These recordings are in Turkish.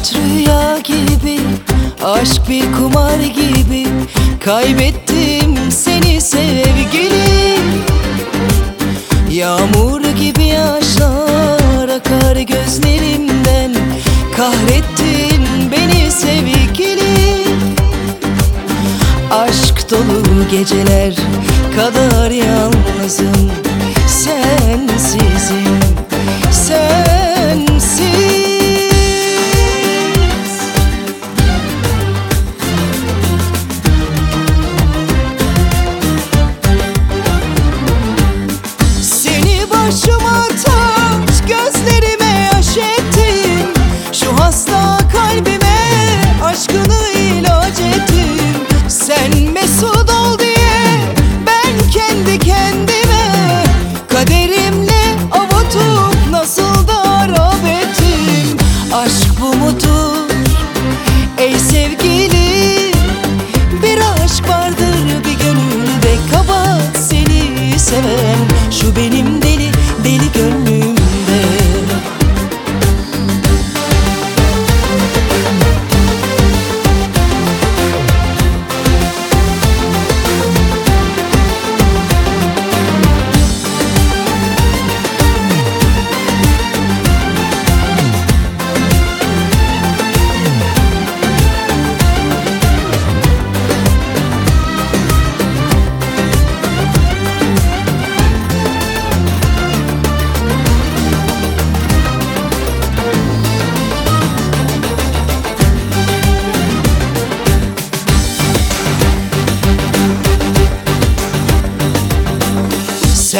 Hayat rüya gibi, aşk bir kumar gibi. Kaybettim seni sevgilim Yağmur gibi yaşlar akar gözlerimden. Kahrettin beni sevgilim Aşk dolu geceler kadar yalnızım. Sensizim, başıma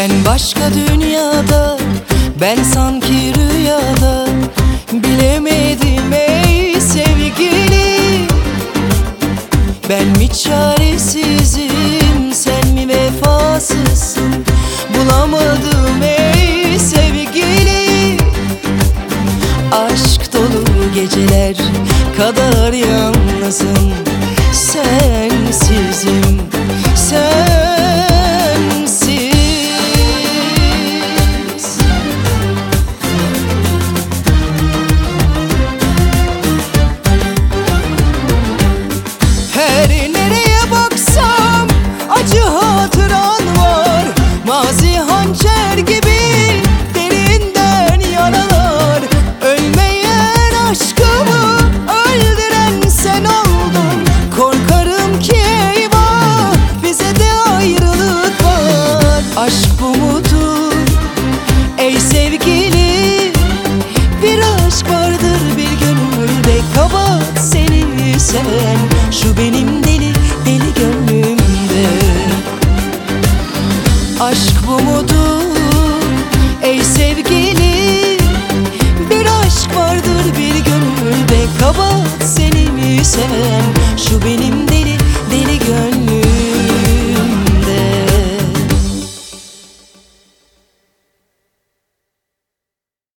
Sen başka dünyada Ben sanki rüyada. Bilemedim ey sevgili Ben mi çaresizim? Sen mi vefasızsın? Bulamadım ey sevgili. Aşk dolu geceler kadar yalnızım. Sensizim, sensiz hançer gibi derinden yaralar. Ölmeyen aşkımı öldüren sen oldun. Korkarım ki eyvah bize de ayrılık var Aşk bu mudur ey sevgili Bir aşk vardır bir gönülde. Kabahat seni seven Şu benim deli seven. Şu benim